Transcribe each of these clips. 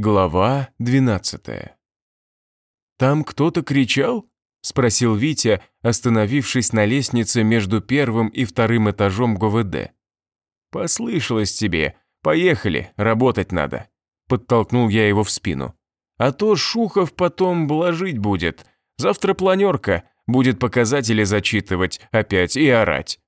Глава 12 «Там кто-то кричал?» – спросил Витя, остановившись на лестнице между первым и вторым этажом ГВД. «Послышалось тебе. Поехали, работать надо», – подтолкнул я его в спину. «А то Шухов потом блажить будет. Завтра планерка, будет показатели зачитывать опять и орать».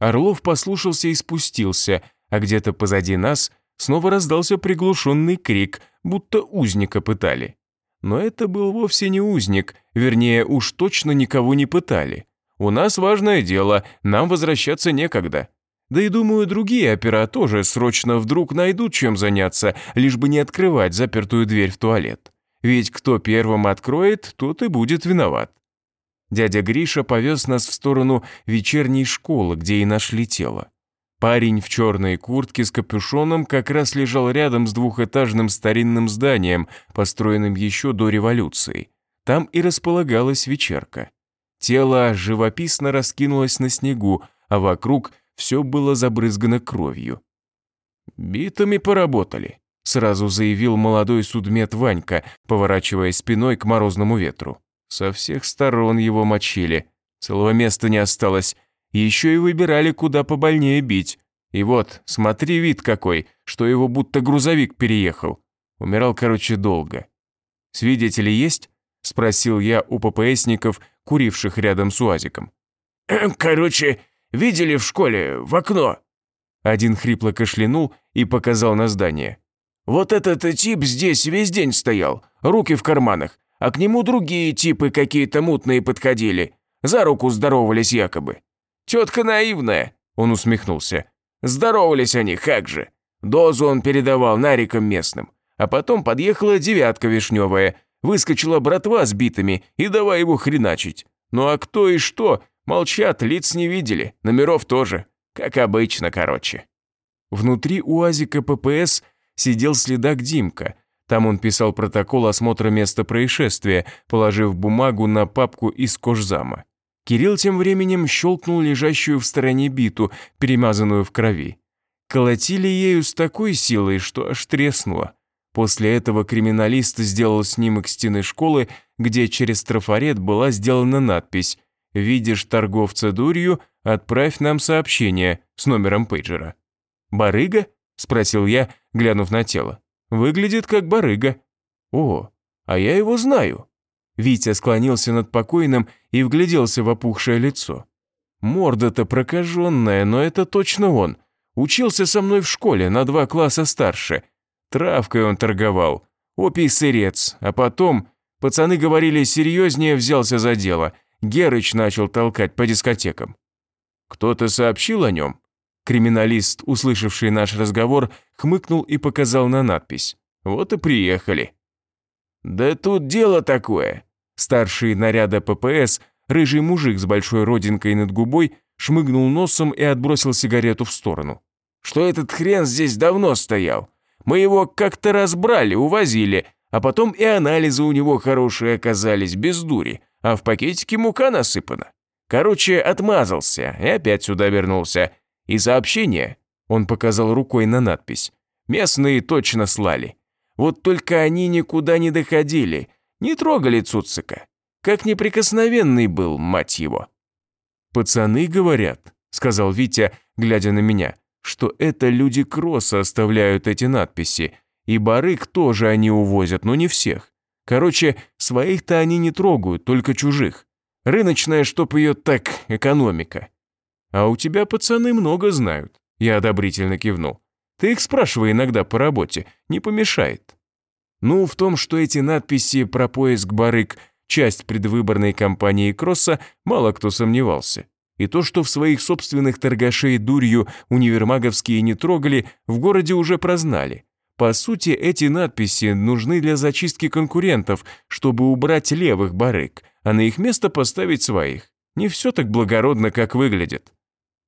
Орлов послушался и спустился, а где-то позади нас – снова раздался приглушенный крик, будто узника пытали. Но это был вовсе не узник, вернее, уж точно никого не пытали. У нас важное дело, нам возвращаться некогда. Да и думаю, другие опера тоже срочно вдруг найдут чем заняться, лишь бы не открывать запертую дверь в туалет. Ведь кто первым откроет, тот и будет виноват. Дядя Гриша повез нас в сторону вечерней школы, где и нашли тело. Парень в черной куртке с капюшоном как раз лежал рядом с двухэтажным старинным зданием, построенным еще до революции. Там и располагалась вечерка. Тело живописно раскинулось на снегу, а вокруг все было забрызгано кровью. «Битами поработали», — сразу заявил молодой судмед Ванька, поворачивая спиной к морозному ветру. Со всех сторон его мочили. Целого места не осталось, еще и выбирали, куда побольнее бить. И вот, смотри вид какой, что его будто грузовик переехал. Умирал, короче, долго. «Свидетели есть?» – спросил я у ППСников, куривших рядом с УАЗиком. «Короче, видели в школе, в окно?» Один хрипло кашлянул и показал на здание. «Вот этот тип здесь весь день стоял, руки в карманах, а к нему другие типы какие-то мутные подходили, за руку здоровались якобы. Тетка наивная», – он усмехнулся. «Здоровались они, как же. Дозу он передавал нарикам местным. А потом подъехала девятка вишневая, выскочила братва с битами и давай его хреначить. Ну а кто и что, молчат, лиц не видели, номеров тоже. Как обычно, короче». Внутри УАЗика ППС сидел следак Димка. Там он писал протокол осмотра места происшествия, положив бумагу на папку из кожзама. Кирилл тем временем щелкнул лежащую в стороне биту, перемазанную в крови. Колотили ею с такой силой, что аж треснуло. После этого криминалист сделал снимок стены школы, где через трафарет была сделана надпись «Видишь торговца дурью, отправь нам сообщение» с номером пейджера. «Барыга?» – спросил я, глянув на тело. «Выглядит как барыга». «О, а я его знаю». Витя склонился над покойным и вгляделся в опухшее лицо. Морда-то прокаженная, но это точно он. Учился со мной в школе, на два класса старше. Травкой он торговал. Опий-сырец. А потом, пацаны говорили, серьезнее взялся за дело. Герыч начал толкать по дискотекам. Кто-то сообщил о нем? Криминалист, услышавший наш разговор, хмыкнул и показал на надпись. Вот и приехали. «Да тут дело такое». Старший наряда ППС, рыжий мужик с большой родинкой над губой, шмыгнул носом и отбросил сигарету в сторону. «Что этот хрен здесь давно стоял? Мы его как-то разбрали, увозили, а потом и анализы у него хорошие оказались, без дури, а в пакетике мука насыпана. Короче, отмазался и опять сюда вернулся. И сообщение, он показал рукой на надпись, местные точно слали. Вот только они никуда не доходили, не трогали Цуцика. Как неприкосновенный был, мать его. «Пацаны говорят», — сказал Витя, глядя на меня, «что это люди Кросса оставляют эти надписи, и барыг тоже они увозят, но не всех. Короче, своих-то они не трогают, только чужих. Рыночная, чтоб ее так, экономика». «А у тебя пацаны много знают», — я одобрительно кивнул. Ты их спрашивай иногда по работе, не помешает. Ну, в том, что эти надписи про поиск барыг – часть предвыборной кампании Кросса, мало кто сомневался. И то, что в своих собственных торгашей дурью универмаговские не трогали, в городе уже прознали. По сути, эти надписи нужны для зачистки конкурентов, чтобы убрать левых барыг, а на их место поставить своих. Не все так благородно, как выглядит.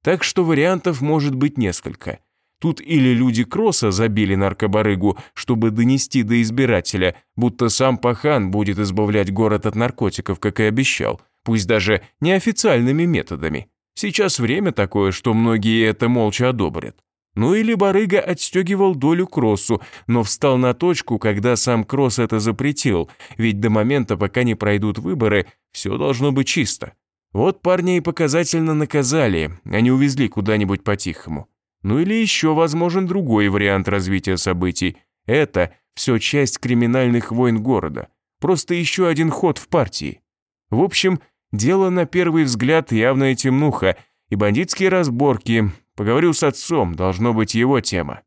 Так что вариантов может быть несколько – Тут или люди Кросса забили наркобарыгу, чтобы донести до избирателя, будто сам Пахан будет избавлять город от наркотиков, как и обещал, пусть даже неофициальными методами. Сейчас время такое, что многие это молча одобрят. Ну или барыга отстегивал долю Кроссу, но встал на точку, когда сам Кросс это запретил, ведь до момента, пока не пройдут выборы, все должно быть чисто. Вот парня и показательно наказали, а не увезли куда-нибудь по-тихому. Ну или еще возможен другой вариант развития событий. Это все часть криминальных войн города. Просто еще один ход в партии. В общем, дело на первый взгляд явная темнуха, и бандитские разборки, поговорю с отцом, должно быть его тема.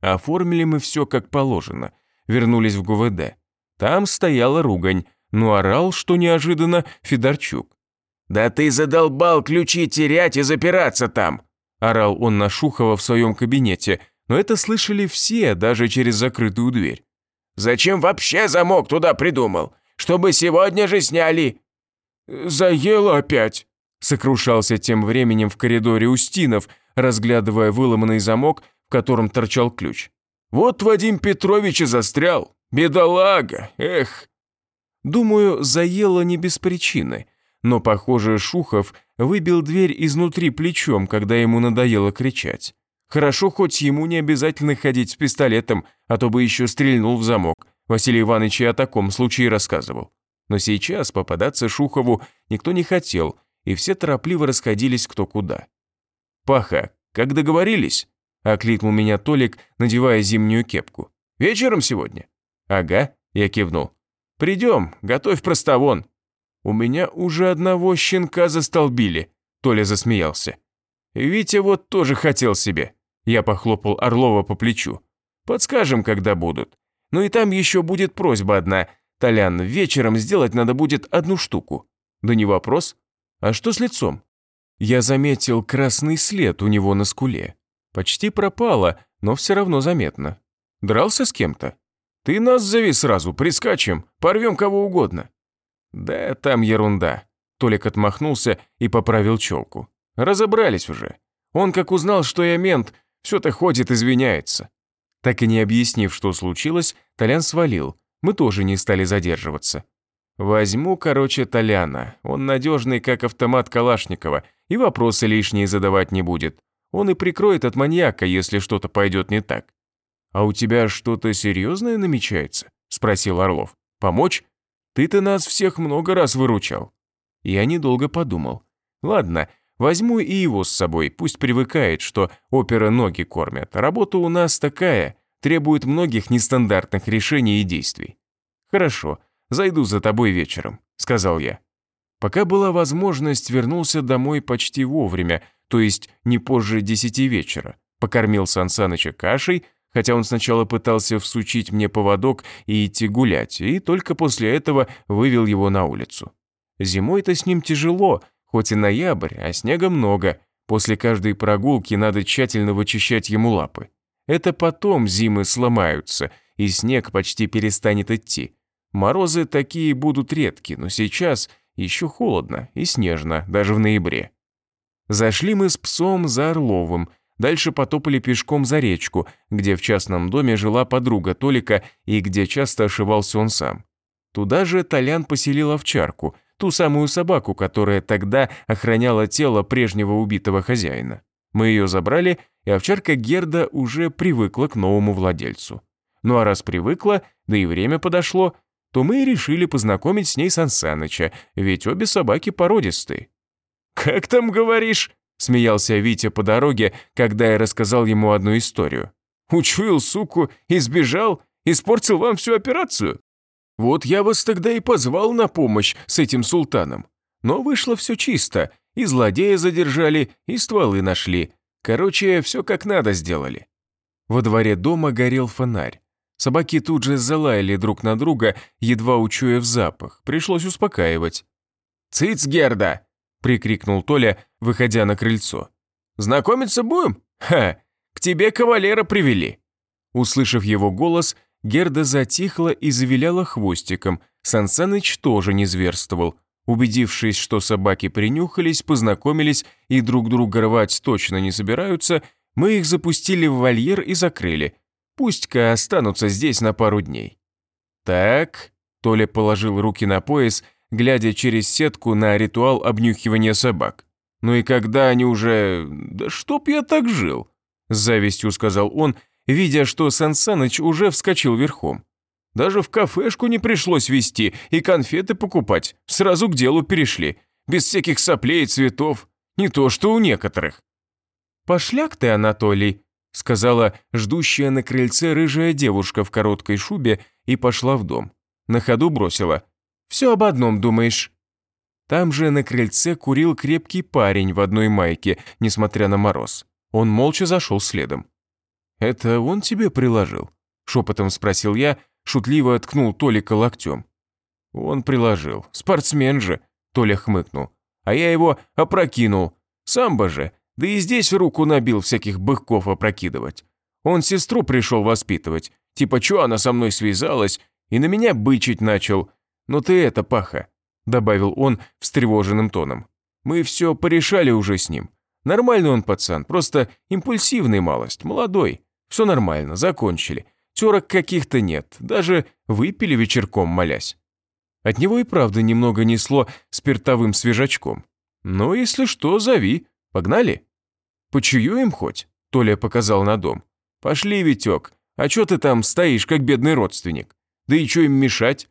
Оформили мы все как положено, вернулись в ГУВД. Там стояла ругань, но орал, что неожиданно, Федорчук. «Да ты задолбал ключи терять и запираться там!» Орал он на Шухова в своем кабинете, но это слышали все, даже через закрытую дверь. «Зачем вообще замок туда придумал? Чтобы сегодня же сняли!» «Заело опять!» Сокрушался тем временем в коридоре Устинов, разглядывая выломанный замок, в котором торчал ключ. «Вот Вадим Петрович и застрял! Бедолага! Эх!» Думаю, заело не без причины, но, похоже, Шухов выбил дверь изнутри плечом, когда ему надоело кричать. Хорошо, хоть ему не обязательно ходить с пистолетом, а то бы еще стрельнул в замок. Василий Иванович и о таком случае рассказывал. Но сейчас попадаться Шухову никто не хотел, и все торопливо расходились кто куда. «Паха, как договорились?» – окликнул меня Толик, надевая зимнюю кепку. «Вечером сегодня?» «Ага», – я кивнул. «Придем, готовь простовон». «У меня уже одного щенка застолбили», – Толя засмеялся. «Витя вот тоже хотел себе». Я похлопал Орлова по плечу. «Подскажем, когда будут. Ну и там еще будет просьба одна. Толян, вечером сделать надо будет одну штуку». «Да не вопрос. А что с лицом?» Я заметил красный след у него на скуле. Почти пропало, но все равно заметно. Дрался с кем-то? Ты нас зови сразу, прискачем, порвем кого угодно. Да там ерунда. Толик отмахнулся и поправил челку. Разобрались уже. Он как узнал, что я мент, все-то ходит, извиняется. Так и не объяснив, что случилось, Толян свалил. Мы тоже не стали задерживаться. Возьму, короче, Толяна. Он надежный, как автомат Калашникова, и вопросы лишние задавать не будет. Он и прикроет от маньяка, если что-то пойдет не так. «А у тебя что-то серьезное намечается?» – спросил Орлов. «Помочь? Ты-то нас всех много раз выручал». Я недолго подумал. «Ладно, возьму и его с собой, пусть привыкает, что опера ноги кормят. Работа у нас такая, требует многих нестандартных решений и действий». «Хорошо, зайду за тобой вечером», – сказал я. Пока была возможность, вернулся домой почти вовремя, то есть не позже десяти вечера. Покормил Сан Саныча кашей, хотя он сначала пытался всучить мне поводок и идти гулять, и только после этого вывел его на улицу. Зимой-то с ним тяжело, хоть и ноябрь, а снега много. После каждой прогулки надо тщательно вычищать ему лапы. Это потом зимы сломаются, и снег почти перестанет идти. Морозы такие будут редки, но сейчас еще холодно и снежно, даже в ноябре. Зашли мы с псом за Орловым, дальше потопали пешком за речку, где в частном доме жила подруга Толика и где часто ошивался он сам. Туда же Толян поселил овчарку, ту самую собаку, которая тогда охраняла тело прежнего убитого хозяина. Мы ее забрали, и овчарка Герда уже привыкла к новому владельцу. Ну а раз привыкла, да и время подошло, то мы и решили познакомить с ней Сансаныча, ведь обе собаки породистые. «Как там говоришь?» – смеялся Витя по дороге, когда я рассказал ему одну историю. «Учуял суку и сбежал, испортил вам всю операцию?» «Вот я вас тогда и позвал на помощь с этим султаном. Но вышло все чисто, и злодея задержали, и стволы нашли. Короче, все как надо сделали». Во дворе дома горел фонарь. Собаки тут же залаяли друг на друга, едва учуяв запах. Пришлось успокаивать. «Цыц, Герда!» – прикрикнул Толя, выходя на крыльцо. «Знакомиться будем? Ха! К тебе кавалера привели!» Услышав его голос, Герда затихла и завиляла хвостиком. Сансаныч тоже не зверствовал. Убедившись, что собаки принюхались, познакомились и друг друга рвать точно не собираются, мы их запустили в вольер и закрыли. Пусть-ка останутся здесь на пару дней. Так, Толя положил руки на пояс, глядя через сетку на ритуал обнюхивания собак. Ну и когда они уже... Да чтоб я так жил? с завистью сказал он, видя, что Сансаныч уже вскочил верхом. Даже в кафешку не пришлось вести и конфеты покупать, сразу к делу перешли, без всяких соплей и цветов, не то что у некоторых. «Пошляк ты, Анатолий», — сказала ждущая на крыльце рыжая девушка в короткой шубе и пошла в дом. На ходу бросила. «Все об одном думаешь». Там же на крыльце курил крепкий парень в одной майке, несмотря на мороз. Он молча зашел следом. «Это он тебе приложил?» – шепотом спросил я, шутливо ткнул Толика локтем. «Он приложил. Спортсмен же», – Толя хмыкнул. «А я его опрокинул. Самбо же. Да и здесь руку набил всяких быков опрокидывать. Он сестру пришел воспитывать. Типа, чё она со мной связалась? И на меня бычить начал. Но ты это, Паха, добавил он встревоженным тоном. «Мы все порешали уже с ним. Нормальный он пацан, просто импульсивный малость, молодой. Все нормально, закончили. Терок каких-то нет, даже выпили вечерком, молясь». От него и правда немного несло спиртовым свежачком. «Ну, если что, зови. Погнали?» «Почуем хоть?» – Толя показал на дом. «Пошли, Витек. А чё ты там стоишь, как бедный родственник? Да и чё им мешать?»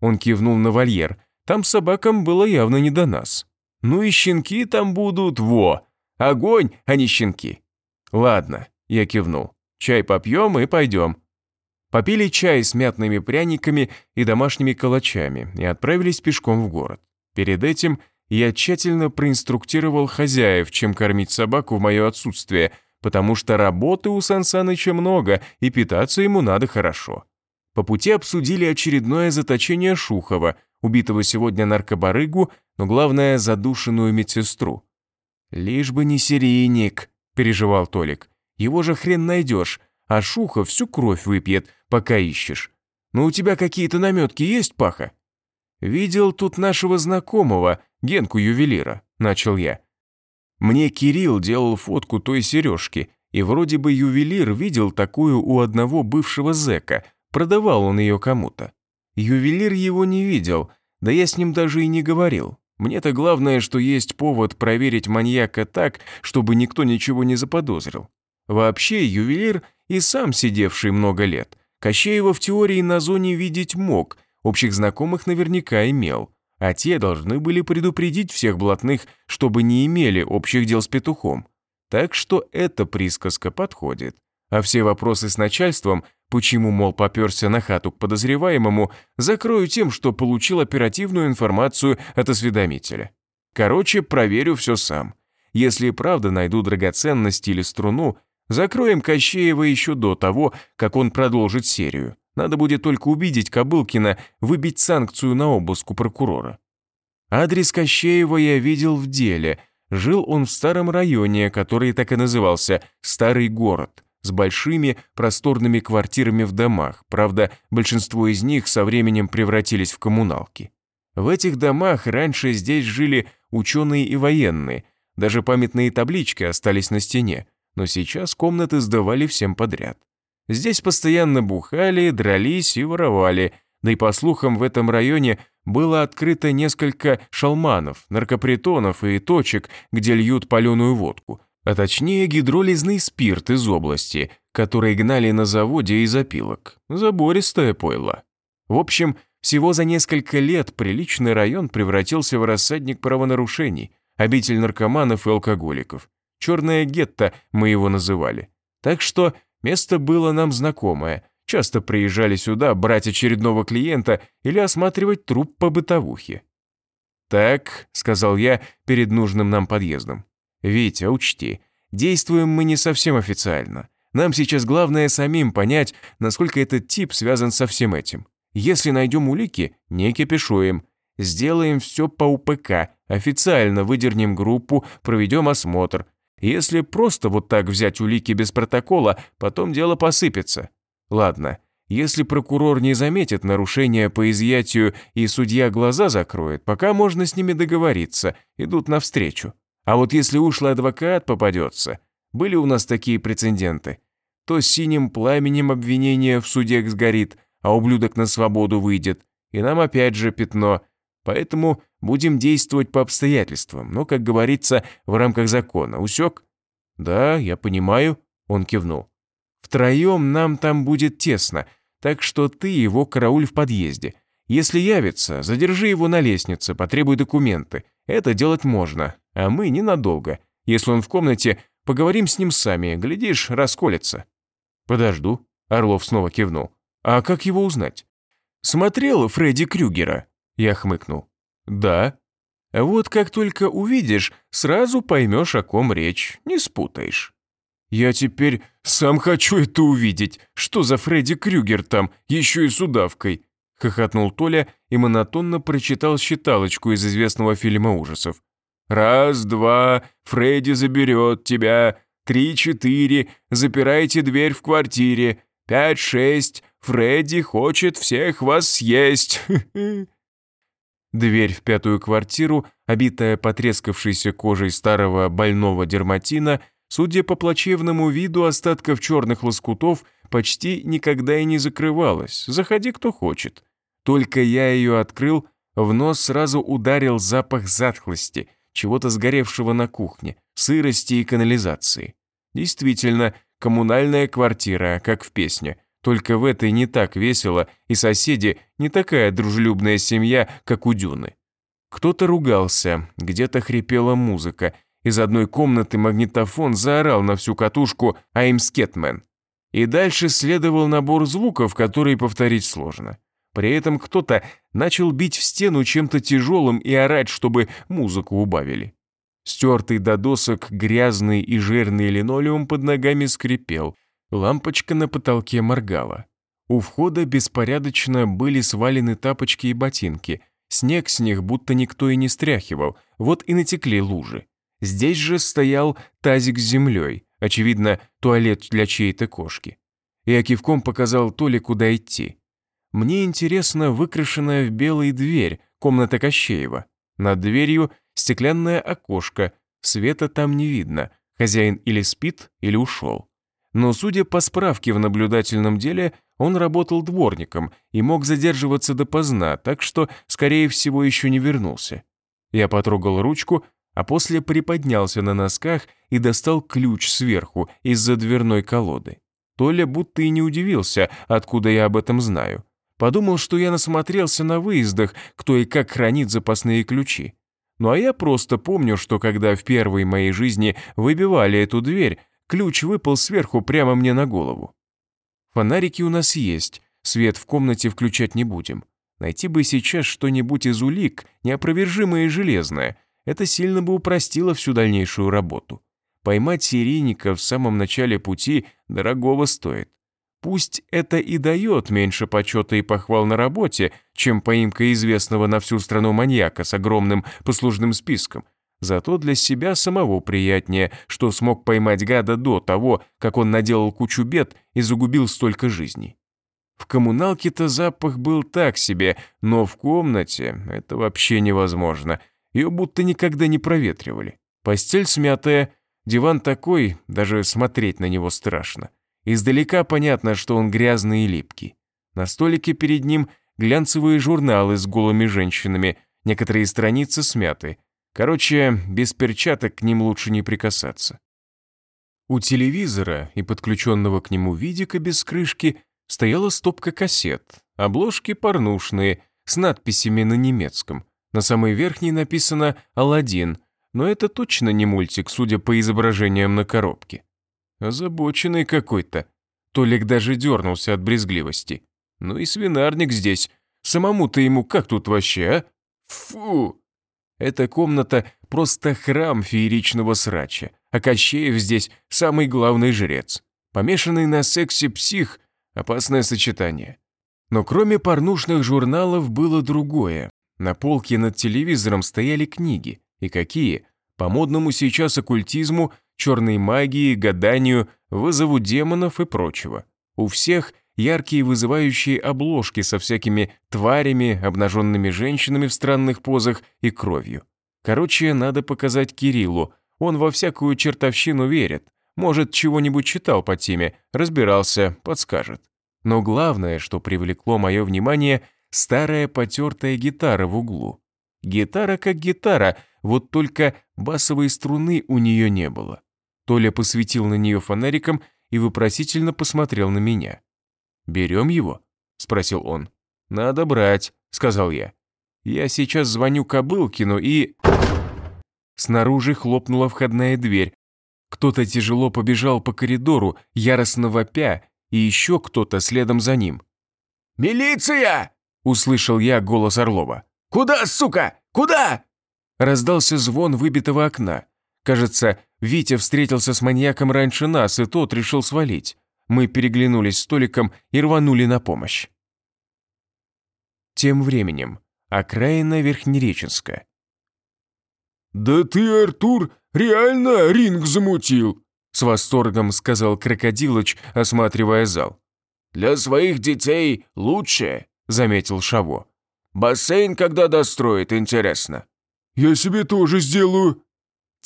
Он кивнул на вольер, там собакам было явно не до нас. Ну и щенки там будут, во! Огонь, а не щенки. Ладно, я кивнул. Чай попьем и пойдем. Попили чай с мятными пряниками и домашними калачами и отправились пешком в город. Перед этим я тщательно проинструктировал хозяев, чем кормить собаку в мое отсутствие, потому что работы у Сансаныча много, и питаться ему надо хорошо. По пути обсудили очередное заточение Шухова, убитого сегодня наркобарыгу, но главное, задушенную медсестру. «Лишь бы не серийник», – переживал Толик. «Его же хрен найдешь, а Шухов всю кровь выпьет, пока ищешь. Но у тебя какие-то наметки есть, Паха?» «Видел тут нашего знакомого, Генку-ювелира», – начал я. Мне Кирилл делал фотку той сережки, и вроде бы ювелир видел такую у одного бывшего зэка, продавал он ее кому-то. Ювелир его не видел, да я с ним даже и не говорил. Мне-то главное, что есть повод проверить маньяка так, чтобы никто ничего не заподозрил. Вообще, ювелир и сам сидевший много лет. Кощеева в теории на зоне видеть мог, общих знакомых наверняка имел, а те должны были предупредить всех блатных, чтобы не имели общих дел с петухом. Так что эта присказка подходит. А все вопросы с начальством Почему, мол, попёрся на хату к подозреваемому, закрою тем, что получил оперативную информацию от осведомителя. Короче, проверю все сам. Если правда найду драгоценность или струну, закроем Кощеева еще до того, как он продолжит серию. Надо будет только убедить Кобылкина выбить санкцию на обыск у прокурора. Адрес Кощеева я видел в деле. Жил он в старом районе, который так и назывался «Старый город» с большими просторными квартирами в домах, правда, большинство из них со временем превратились в коммуналки. В этих домах раньше здесь жили ученые и военные, даже памятные таблички остались на стене, но сейчас комнаты сдавали всем подряд. Здесь постоянно бухали, дрались и воровали, да и по слухам в этом районе было открыто несколько шалманов, наркопритонов и точек, где льют паленую водку, а точнее гидролизный спирт из области, который гнали на заводе из опилок. Забористое пойло. В общем, всего за несколько лет приличный район превратился в рассадник правонарушений, обитель наркоманов и алкоголиков. Черное гетто мы его называли. Так что место было нам знакомое. Часто приезжали сюда брать очередного клиента или осматривать труп по бытовухе. «Так», — сказал я перед нужным нам подъездом, «Витя, учти, действуем мы не совсем официально. Нам сейчас главное самим понять, насколько этот тип связан со всем этим. Если найдем улики, не кипишуем. Сделаем все по УПК, официально выдернем группу, проведем осмотр. Если просто вот так взять улики без протокола, потом дело посыпется. Ладно, если прокурор не заметит нарушения по изъятию и судья глаза закроет, пока можно с ними договориться, идут навстречу. А вот если ушлый адвокат попадется, были у нас такие прецеденты, то синим пламенем обвинения в суде сгорит, а ублюдок на свободу выйдет, и нам опять же пятно. Поэтому будем действовать по обстоятельствам, но, как говорится, в рамках закона. Усек? Да, я понимаю, Он кивнул. «Втроем нам там будет тесно, так что ты его карауль в подъезде. Если явится, задержи его на лестнице, потребуй документы. Это делать можно, а мы ненадолго. Если он в комнате, поговорим с ним сами, глядишь, расколется». «Подожду», — Орлов снова кивнул. «А как его узнать?» «Смотрел Фредди Крюгера?» Я хмыкнул. «Да». «Вот как только увидишь, сразу поймешь, о ком речь, не спутаешь». «Я теперь сам хочу это увидеть. Что за Фредди Крюгер там, еще и с удавкой?» Хохотнул Толя и монотонно прочитал считалочку из известного фильма ужасов. «Раз, два, Фредди заберет тебя. Три, четыре, запирайте дверь в квартире. Пять, шесть, Фредди хочет всех вас съесть. Дверь в пятую квартиру, обитая потрескавшейся кожей старого больного дерматина, судя по плачевному виду остатков черных лоскутов, почти никогда и не закрывалась. Заходи, кто хочет. Только я ее открыл, в нос сразу ударил запах затхлости, чего-то сгоревшего на кухне, сырости и канализации. Действительно, коммунальная квартира, как в песне – только в этой не так весело, и соседи не такая дружелюбная семья, как у Дюны. Кто-то ругался, где-то хрипела музыка. Из одной комнаты магнитофон заорал на всю катушку «I'm Sketman». И дальше следовал набор звуков, которые повторить сложно. При этом кто-то начал бить в стену чем-то тяжелым и орать, чтобы музыку убавили. Стертый до досок грязный и жирный линолеум под ногами скрипел – Лампочка на потолке моргала. У входа беспорядочно были свалены тапочки и ботинки. Снег с них будто никто и не стряхивал, вот и натекли лужи. Здесь же стоял тазик с землей, очевидно, туалет для чьей-то кошки. Я кивком показал Толе, куда идти. Мне интересно выкрашенная в белый дверь, комната Кощеева. Над дверью стеклянное окошко, света там не видно, хозяин или спит, или ушел. Но, судя по справке в наблюдательном деле, он работал дворником и мог задерживаться допоздна, так что, скорее всего, еще не вернулся. Я потрогал ручку, а после приподнялся на носках и достал ключ сверху из-за дверной колоды. Толя будто и не удивился, откуда я об этом знаю. Подумал, что я насмотрелся на выездах, кто и как хранит запасные ключи. Ну а я просто помню, что когда в первой моей жизни выбивали эту дверь, Ключ выпал сверху прямо мне на голову. Фонарики у нас есть, свет в комнате включать не будем. Найти бы сейчас что-нибудь из улик, неопровержимое и железное. Это сильно бы упростило всю дальнейшую работу. Поймать серийника в самом начале пути дорогого стоит. Пусть это и дает меньше почета и похвал на работе, чем поимка известного на всю страну маньяка с огромным послужным списком, Зато для себя самого приятнее, что смог поймать гада до того, как он наделал кучу бед и загубил столько жизней. В коммуналке-то запах был так себе, но в комнате это вообще невозможно. Ее будто никогда не проветривали. Постель смятая, диван такой, даже смотреть на него страшно. Издалека понятно, что он грязный и липкий. На столике перед ним глянцевые журналы с голыми женщинами, некоторые страницы смяты, Короче, без перчаток к ним лучше не прикасаться. У телевизора и подключенного к нему видика без крышки стояла стопка кассет, обложки порнушные, с надписями на немецком. На самой верхней написано «Аладдин», но это точно не мультик, судя по изображениям на коробке. Озабоченный какой-то. Толик даже дернулся от брезгливости. Ну и свинарник здесь. Самому-то ему как тут вообще, а? Фу! Эта комната просто храм фееричного срача, а Кощеев здесь самый главный жрец. Помешанный на сексе псих – опасное сочетание. Но кроме порнушных журналов было другое. На полке над телевизором стояли книги. И какие? По модному сейчас оккультизму, черной магии, гаданию, вызову демонов и прочего. У всех – яркие вызывающие обложки со всякими тварями, обнаженными женщинами в странных позах и кровью. Короче, надо показать Кириллу, он во всякую чертовщину верит, может, чего-нибудь читал по теме, разбирался, подскажет. Но главное, что привлекло мое внимание, старая потертая гитара в углу. Гитара как гитара, вот только басовой струны у нее не было. Толя посветил на нее фонариком и вопросительно посмотрел на меня. «Берем его?» – спросил он. «Надо брать», – сказал я. «Я сейчас звоню Кобылкину и...» Снаружи хлопнула входная дверь. Кто-то тяжело побежал по коридору, яростно вопя, и еще кто-то следом за ним. «Милиция!» – услышал я голос Орлова. «Куда, сука? Куда?» Раздался звон выбитого окна. Кажется, Витя встретился с маньяком раньше нас, и тот решил свалить. Мы переглянулись с Толиком и рванули на помощь. Тем временем, окраина Верхнереченска. «Да ты, Артур, реально ринг замутил!» С восторгом сказал Крокодилыч, осматривая зал. «Для своих детей лучше», — заметил Шаво. «Бассейн когда достроит, интересно?» «Я себе тоже сделаю»,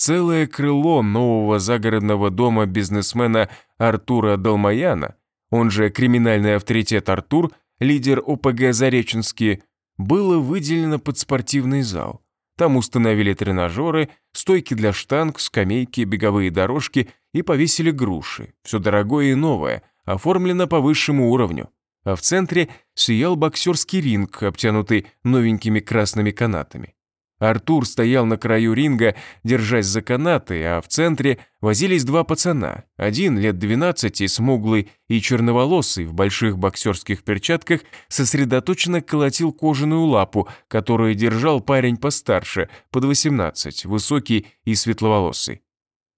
целое крыло нового загородного дома бизнесмена Артура Долмаяна, он же криминальный авторитет Артур, лидер ОПГ Зареченский, было выделено под спортивный зал. Там установили тренажеры, стойки для штанг, скамейки, беговые дорожки и повесили груши. Все дорогое и новое, оформлено по высшему уровню. А в центре сиял боксерский ринг, обтянутый новенькими красными канатами. Артур стоял на краю ринга, держась за канаты, а в центре возились два пацана. Один лет 12, смуглый и черноволосый, в больших боксерских перчатках, сосредоточенно колотил кожаную лапу, которую держал парень постарше, под 18, высокий и светловолосый.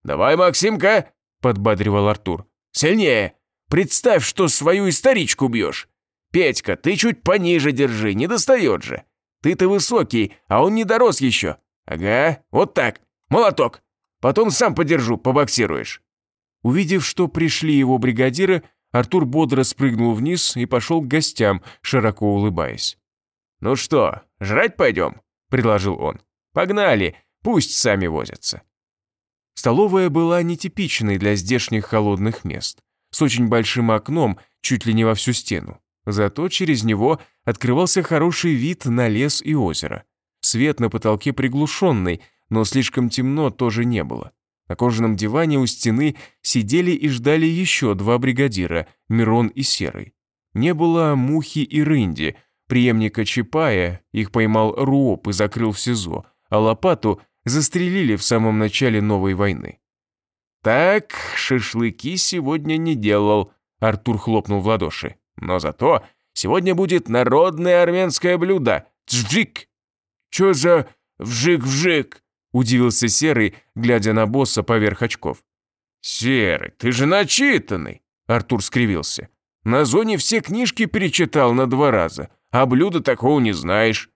«Давай, Максимка!» – подбадривал Артур. «Сильнее! Представь, что свою историчку бьешь! Петька, ты чуть пониже держи, не достает же!» Ты-то высокий, а он не дорос еще. Ага, вот так. Молоток. Потом сам подержу, побоксируешь». Увидев, что пришли его бригадиры, Артур бодро спрыгнул вниз и пошел к гостям, широко улыбаясь. «Ну что, жрать пойдем?» – предложил он. «Погнали, пусть сами возятся». Столовая была нетипичной для здешних холодных мест, с очень большим окном чуть ли не во всю стену. Зато через него открывался хороший вид на лес и озеро. Свет на потолке приглушенный, но слишком темно тоже не было. На кожаном диване у стены сидели и ждали еще два бригадира, Мирон и Серый. Не было Мухи и Рынди, преемника Чапая, их поймал Руоп и закрыл в СИЗО, а Лопату застрелили в самом начале новой войны. «Так, шашлыки сегодня не делал», — Артур хлопнул в ладоши. Но зато сегодня будет народное армянское блюдо – джик. «Чё за вжик-вжик?» – удивился Серый, глядя на босса поверх очков. «Серый, ты же начитанный!» – Артур скривился. «На зоне все книжки перечитал на два раза, а блюда такого не знаешь.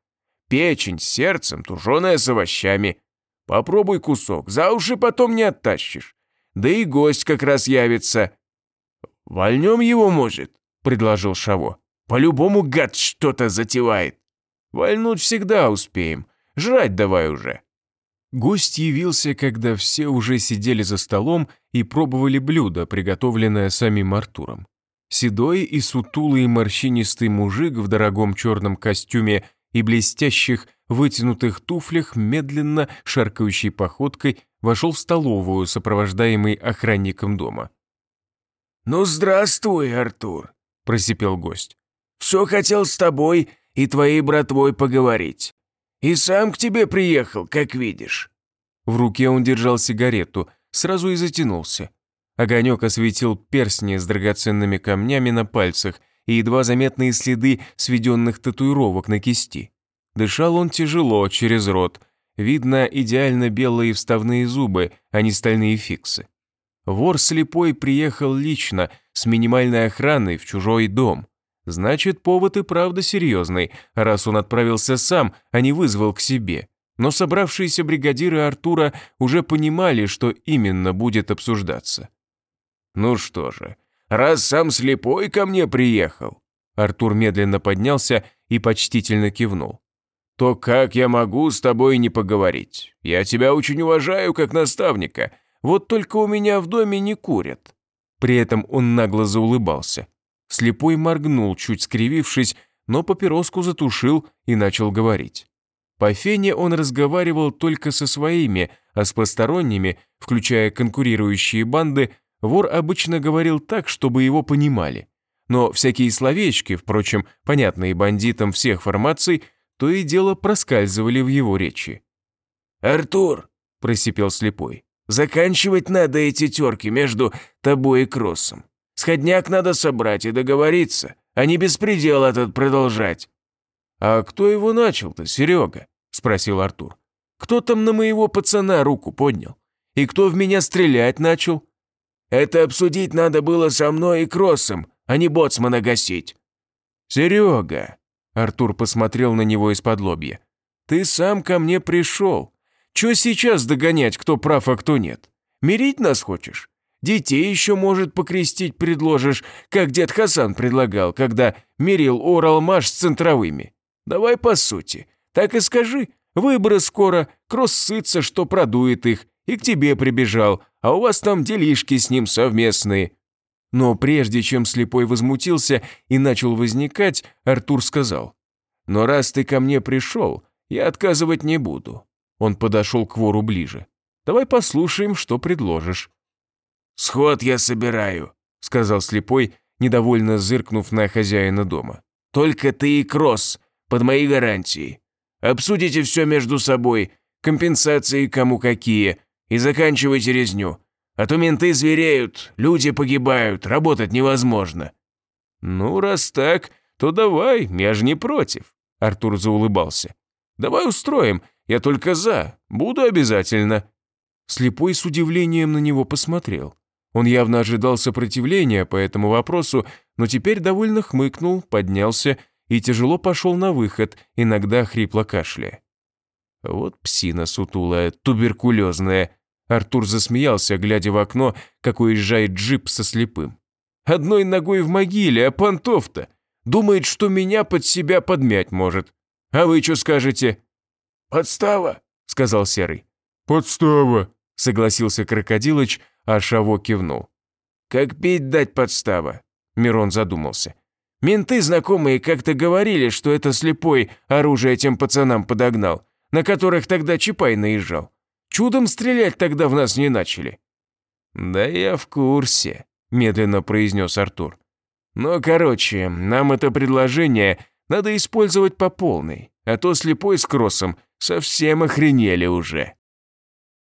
Печень с сердцем, тушеная с овощами. Попробуй кусок, за уши потом не оттащишь. Да и гость как раз явится. Вольнем его, может?» предложил Шаво. «По-любому гад что-то затевает. Вальнуть всегда успеем. Жрать давай уже». Гость явился, когда все уже сидели за столом и пробовали блюдо, приготовленное самим Артуром. Седой и сутулый морщинистый мужик в дорогом черном костюме и блестящих вытянутых туфлях медленно, шаркающей походкой, вошел в столовую, сопровождаемый охранником дома. «Ну, здравствуй, Артур просипел гость. «Все хотел с тобой и твоей братвой поговорить. И сам к тебе приехал, как видишь». В руке он держал сигарету, сразу и затянулся. Огонек осветил перстни с драгоценными камнями на пальцах и едва заметные следы сведенных татуировок на кисти. Дышал он тяжело, через рот. Видно идеально белые вставные зубы, а не стальные фиксы. Вор слепой приехал лично, с минимальной охраной, в чужой дом. Значит, повод и правда серьезный, раз он отправился сам, а не вызвал к себе. Но собравшиеся бригадиры Артура уже понимали, что именно будет обсуждаться. «Ну что же, раз сам слепой ко мне приехал», Артур медленно поднялся и почтительно кивнул. «То как я могу с тобой не поговорить? Я тебя очень уважаю как наставника, вот только у меня в доме не курят». При этом он нагло заулыбался. Слепой моргнул, чуть скривившись, но папироску затушил и начал говорить. По фене он разговаривал только со своими, а с посторонними, включая конкурирующие банды, Вор обычно говорил так, чтобы его понимали. Но всякие словечки, впрочем, понятные бандитам всех формаций, то и дело проскальзывали в его речи. «Артур!» – просипел слепой. «Заканчивать надо эти терки между тобой и Кроссом. Сходняк надо собрать и договориться, а не беспредел этот продолжать». «А кто его начал-то, Серега?» – спросил Артур. «Кто там на моего пацана руку поднял? И кто в меня стрелять начал?» «Это обсудить надо было со мной и Кроссом, а не боцмана гасить». «Серега», – Артур посмотрел на него из-под лобья, – «ты сам ко мне пришел. Чё сейчас догонять, кто прав, а кто нет? Мирить нас хочешь? Детей еще, может, покрестить предложишь, как дед Хасан предлагал, когда мирил Оралмаш с центровыми. Давай по сути. Так и скажи, выборы скоро, Кросс сытся, что продует их, и к тебе прибежал, а у вас там делишки с ним совместные. Но прежде чем слепой возмутился и начал возникать, Артур сказал, «Но раз ты ко мне пришел, я отказывать не буду». Он подошел к вору ближе. «Давай послушаем, что предложишь». «Сход я собираю», — сказал слепой, недовольно зыркнув на хозяина дома. «Только ты и Кросс, под мои гарантии. Обсудите все между собой, компенсации кому какие, и заканчивайте резню. А то менты звереют, люди погибают, работать невозможно». «Ну, раз так, то давай, я же не против», — Артур заулыбался. «Давай устроим, я только за, буду обязательно». Слепой с удивлением на него посмотрел. Он явно ожидал сопротивления по этому вопросу, но теперь довольно хмыкнул, поднялся и тяжело пошел на выход, иногда хрипло кашляя. Вот псина сутулая, туберкулезная. Артур засмеялся, глядя в окно, как уезжает джип со слепым. Одной ногой в могиле, а понтов-то. Думает, что меня под себя подмять может. А вы что скажете? «Подстава», — сказал Серый. «Подстава», — согласился Крокодилыч, а Шаво кивнул. «Как пить дать подстава?» Мирон задумался. «Менты знакомые как-то говорили, что это слепой оружие тем пацанам подогнал, на которых тогда Чапай наезжал. Чудом стрелять тогда в нас не начали». «Да я в курсе», – медленно произнес Артур. «Но, короче, нам это предложение надо использовать по полной, а то слепой с кроссом совсем охренели уже».